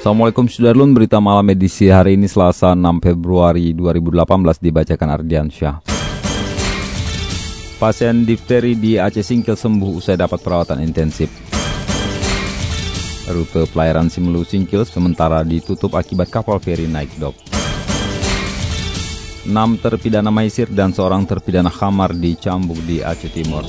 Assalamualaikum Sudarlun, berita malam edisi hari ini Selasa 6 Februari 2018 dibacakan Ardian Syah. Pasien difteri di Aceh Singkil sembuh usai dapat perawatan intensif. Rute pelayaran Simelu Singkil sementara ditutup akibat kapal feri naik dok. 6 terpidana maisir dan seorang terpidana khamar dicambuk di Aceh Timur.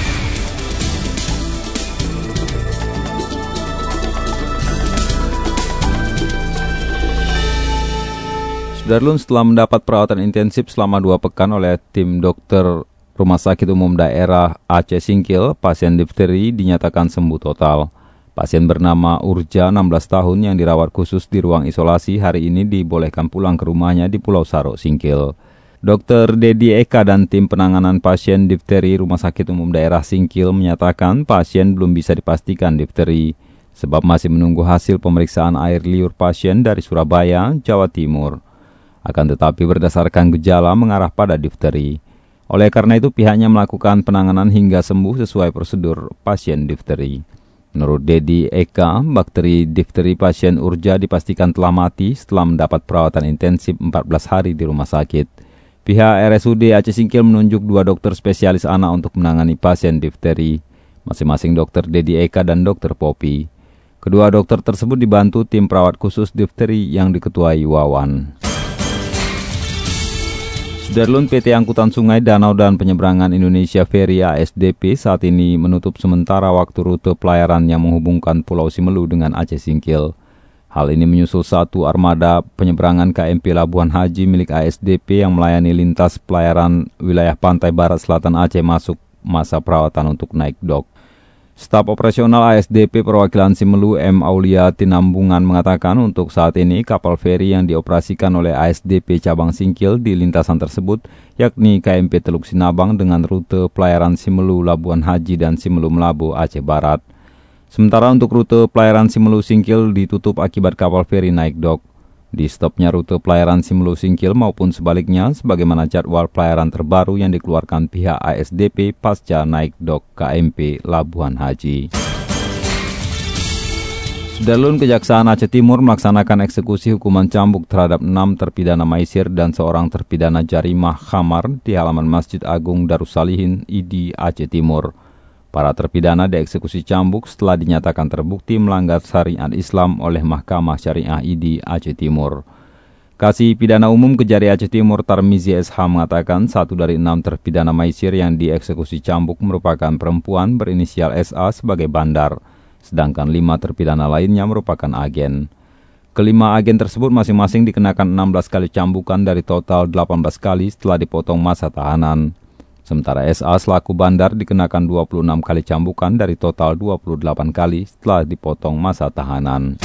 Darlun setelah mendapat perawatan intensif selama dua pekan oleh tim dokter Rumah Sakit Umum Daerah Aceh Singkil, pasien difteri dinyatakan sembuh total. Pasien bernama Urja, 16 tahun yang dirawat khusus di ruang isolasi hari ini dibolehkan pulang ke rumahnya di Pulau Sarok, Singkil. Dr. Dedi Eka dan tim penanganan pasien difteri Rumah Sakit Umum Daerah Singkil menyatakan pasien belum bisa dipastikan difteri, sebab masih menunggu hasil pemeriksaan air liur pasien dari Surabaya, Jawa Timur akan tetapi berdasarkan gejala mengarah pada difteri. Oleh karena itu pihaknya melakukan penanganan hingga sembuh sesuai prosedur pasien difteri. Menurut Dedi Eka, bakteri difteri pasien Urja dipastikan telah mati setelah mendapat perawatan intensif 14 hari di rumah sakit. Pihak RSUD Aceh Singkil menunjuk dua dokter spesialis anak untuk menangani pasien difteri, masing-masing dokter Dedi Eka dan dokter Popi. Kedua dokter tersebut dibantu tim perawat khusus difteri yang diketuai Wawan. Darlun PT Angkutan Sungai Danau dan Penyeberangan Indonesia Ferry ASDP saat ini menutup sementara waktu rute pelayaran yang menghubungkan Pulau Simelu dengan Aceh Singkil. Hal ini menyusul satu armada penyeberangan KMP Labuan Haji milik ASDP yang melayani lintas pelayaran wilayah pantai barat selatan Aceh masuk masa perawatan untuk naik dok. Staf operasional ASDP perwakilan Simelu M. Aulia Tinambungan mengatakan untuk saat ini kapal feri yang dioperasikan oleh ASDP cabang Singkil di lintasan tersebut yakni KMP Teluk Sinabang dengan rute pelayaran Simelu Labuan Haji dan Simelu Melabu Aceh Barat. Sementara untuk rute pelayaran Simelu Singkil ditutup akibat kapal feri naik dok. Di stopnya rute pelayaran Simelu Singkil maupun sebaliknya sebagaimana jadwal pelayaran terbaru yang dikeluarkan pihak ASDP pasca naik dok KMP Labuan Haji. Sudarlun Kejaksaan Aceh Timur melaksanakan eksekusi hukuman cambuk terhadap enam terpidana maisir dan seorang terpidana jarimah khamar di halaman Masjid Agung Darussalihin ID Aceh Timur. Para terpidana dieksekusi cambuk setelah dinyatakan terbukti melanggar syariat Islam oleh Mahkamah Syariah ID Aceh Timur. Kasih Pidana Umum Kejari Aceh Timur Tarmizi SH mengatakan satu dari enam terpidana maisir yang dieksekusi cambuk merupakan perempuan berinisial SA sebagai bandar, sedangkan lima terpidana lainnya merupakan agen. Kelima agen tersebut masing-masing dikenakan 16 kali cambukan dari total 18 kali setelah dipotong masa tahanan. Sementara SA selaku bandar dikenakan 26 kali cambukan dari total 28 kali setelah dipotong masa tahanan.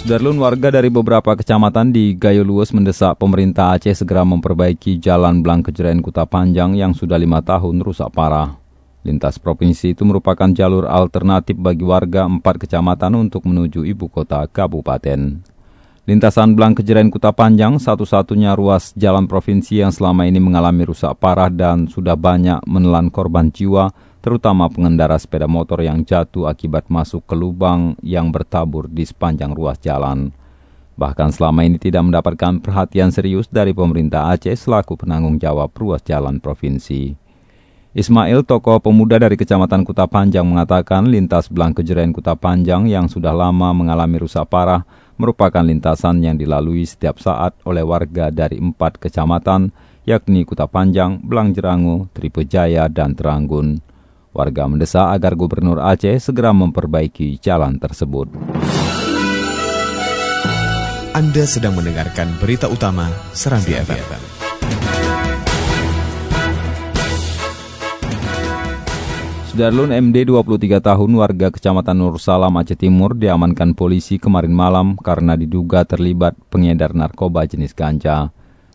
Sudarlun warga dari beberapa kecamatan di Gayo Luwes mendesak pemerintah Aceh segera memperbaiki jalan Blang Kejeren Kuta Panjang yang sudah lima tahun rusak parah. Lintas provinsi itu merupakan jalur alternatif bagi warga empat kecamatan untuk menuju ibu kota kabupaten. Lintasan Blang Kejeren Kuta Panjang satu-satunya ruas jalan provinsi yang selama ini mengalami rusak parah dan sudah banyak menelan korban jiwa, terutama pengendara sepeda motor yang jatuh akibat masuk ke lubang yang bertabur di sepanjang ruas jalan. Bahkan selama ini tidak mendapatkan perhatian serius dari pemerintah Aceh selaku penanggung jawab ruas jalan provinsi. Ismail, tokoh pemuda dari Kecamatan Kuta Panjang mengatakan lintas Belang Kejeren Kuta Panjang yang sudah lama mengalami rusak parah merupakan lintasan yang dilalui setiap saat oleh warga dari empat kecamatan, yakni Kuta Panjang, Belangjerangu, Tripejaya, dan Teranggun. Warga mendesak agar Gubernur Aceh segera memperbaiki jalan tersebut. Anda sedang mendengarkan berita utama Serambi FM. Sudarlun MD 23 tahun warga Kecamatan Nur Salam Aceh Timur diamankan polisi kemarin malam karena diduga terlibat pengedar narkoba jenis ganja.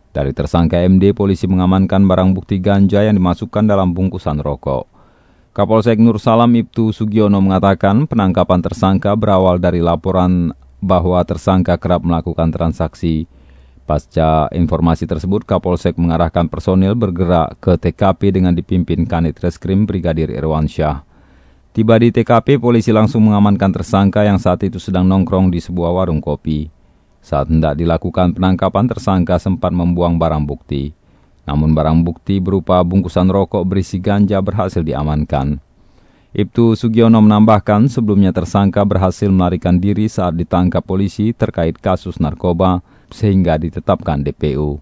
Dari tersangka MD, polisi mengamankan barang bukti ganja yang dimasukkan dalam bungkusan rokok. Kapolsek Nur Salam Ibtu Sugiono mengatakan penangkapan tersangka berawal dari laporan bahwa tersangka kerap melakukan transaksi Pasca informasi tersebut, Kapolsek mengarahkan personil bergerak ke TKP dengan dipimpin Kanit Reskrim Brigadir Irwansyah. Tiba di TKP, polisi langsung mengamankan tersangka yang saat itu sedang nongkrong di sebuah warung kopi. Saat hendak dilakukan penangkapan, tersangka sempat membuang barang bukti. Namun barang bukti berupa bungkusan rokok berisi ganja berhasil diamankan. Ibtu Sugiono menambahkan sebelumnya tersangka berhasil melarikan diri saat ditangkap polisi terkait kasus narkoba sehingga ditetapkan DPU.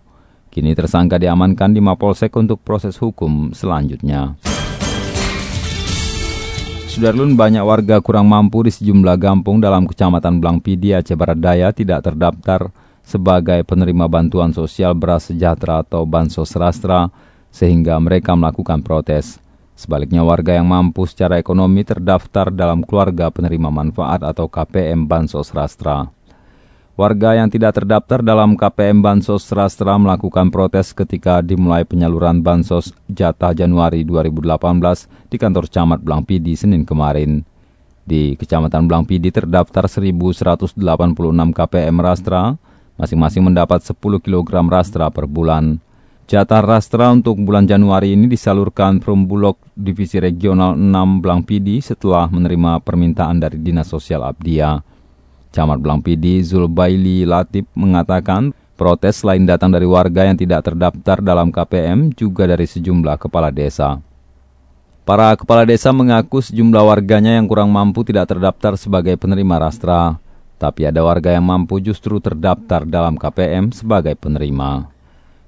Kini tersangka diamankan di Mapolsek untuk proses hukum selanjutnya. Sudarlun banyak warga kurang mampu di sejumlah kampung dalam kecamatan Blangpidi Aceh Barat Daya tidak terdaftar sebagai penerima bantuan sosial beras sejahtera atau bansos rastra sehingga mereka melakukan protes. Sebaliknya warga yang mampu secara ekonomi terdaftar dalam keluarga penerima manfaat atau KPM Bansos Rastra. Warga yang tidak terdaftar dalam KPM Bansos Rastra melakukan protes ketika dimulai penyaluran Bansos jatah Januari 2018 di kantor Camat Blangpidi Senin kemarin. Di Kecamatan Blangpidi terdaftar 1.186 KPM Rastra, masing-masing mendapat 10 kg Rastra per bulan. Jatah rastra untuk bulan Januari ini disalurkan Perumbulok Divisi Regional 6 Blangpidi setelah menerima permintaan dari Dinas Sosial Abdia. Camat Blangpidi Zulbaili Latif mengatakan protes selain datang dari warga yang tidak terdaftar dalam KPM juga dari sejumlah kepala desa. Para kepala desa mengaku sejumlah warganya yang kurang mampu tidak terdaftar sebagai penerima rastra, tapi ada warga yang mampu justru terdaftar dalam KPM sebagai penerima.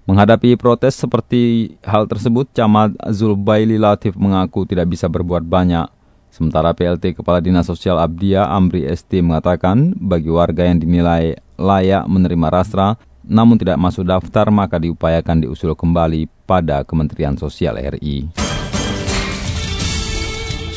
Menghadapi protes seperti hal tersebut, Camat Zulbaili Latif mengaku tidak bisa berbuat banyak. Sementara PLT Kepala Dinas Sosial Abdia Amri ST mengatakan bagi warga yang dinilai layak menerima rastra namun tidak masuk daftar maka diupayakan diusul kembali pada Kementerian Sosial RI.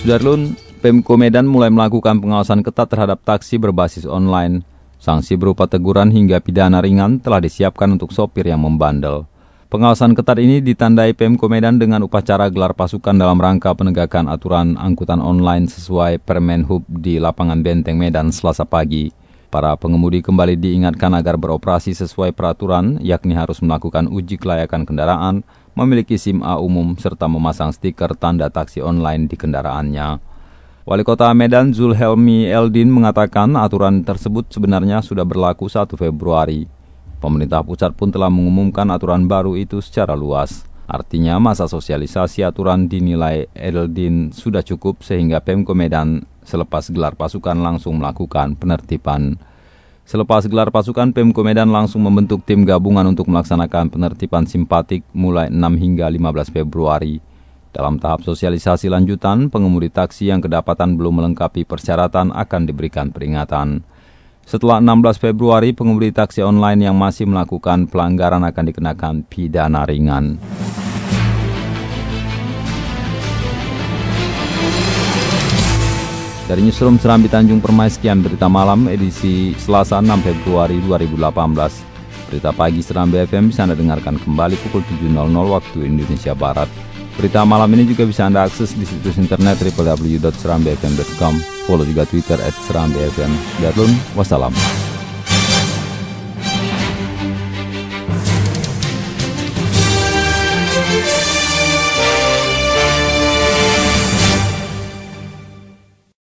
Sudarlun, Pemko Medan mulai melakukan pengawasan ketat terhadap taksi berbasis online. Sanksi berupa teguran hingga pidana ringan telah disiapkan untuk sopir yang membandel. Pengawasan ketat ini ditandai Pemko Medan dengan upacara gelar pasukan dalam rangka penegakan aturan angkutan online sesuai Permen Hub di lapangan Benteng Medan selasa pagi. Para pengemudi kembali diingatkan agar beroperasi sesuai peraturan, yakni harus melakukan uji kelayakan kendaraan, memiliki SIM A umum, serta memasang stiker tanda taksi online di kendaraannya. Wali Kota Medan Zulhelmi Eldin mengatakan aturan tersebut sebenarnya sudah berlaku 1 Februari. Pemerintah pusat pun telah mengumumkan aturan baru itu secara luas. Artinya masa sosialisasi aturan dinilai Eldin sudah cukup sehingga Pemko Medan selepas gelar pasukan langsung melakukan penertiban. Selepas gelar pasukan, Pemko Medan langsung membentuk tim gabungan untuk melaksanakan penertiban simpatik mulai 6 hingga 15 Februari. Dalam tahap sosialisasi lanjutan, pengemudi taksi yang kedapatan belum melengkapi persyaratan akan diberikan peringatan. Setelah 16 Februari, pengemudi taksi online yang masih melakukan pelanggaran akan dikenakan pidana ringan. Dari Newsroom Serambi Tanjung Permai, sekian berita malam edisi Selasa 6 Februari 2018. Berita pagi Serambi FM bisa Anda dengarkan kembali pukul 7.00 waktu Indonesia Barat. Berita malam ini juga bisa Anda akses di situs internet www.serambifm.com. Follow juga Twitter at serambifm. Wassalam.